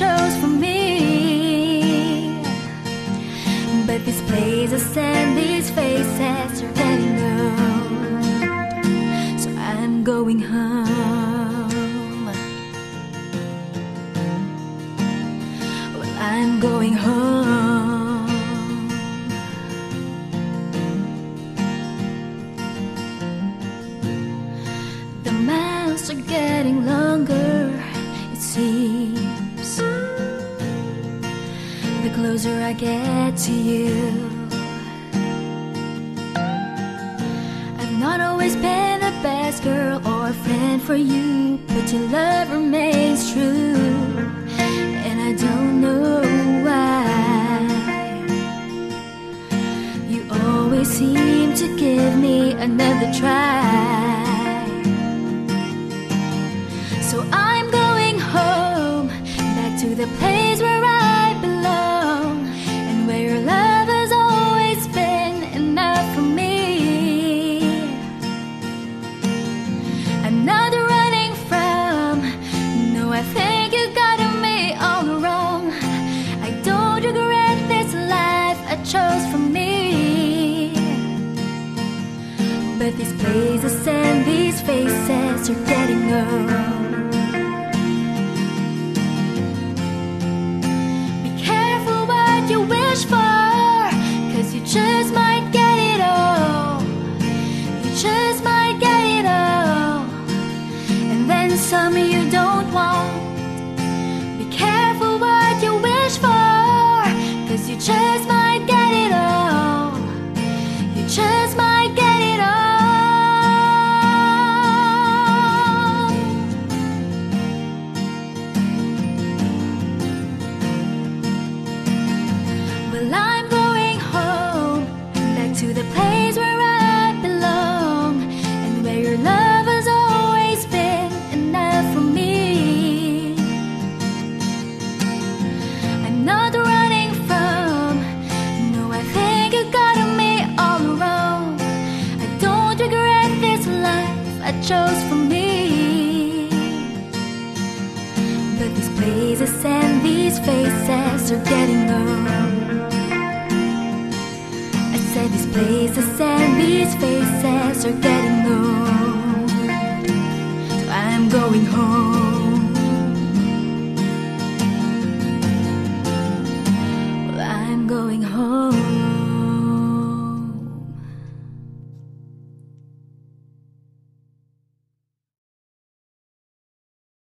Chose for me. But these places and these faces are getting old. So I'm going home. Well, I'm going home. The miles are getting longer, it seems. The closer I get to you, I've not always been the best girl or friend for you, but your love remains true, and I don't know why. You always seem to give me another try. Are getting old. Be careful what you wish for, cause you just might get it all. You just might get it all. And then some you don't want. Be careful what you wish for, cause you just might chose for me. But these places and these faces are getting old. I said these places and these faces are getting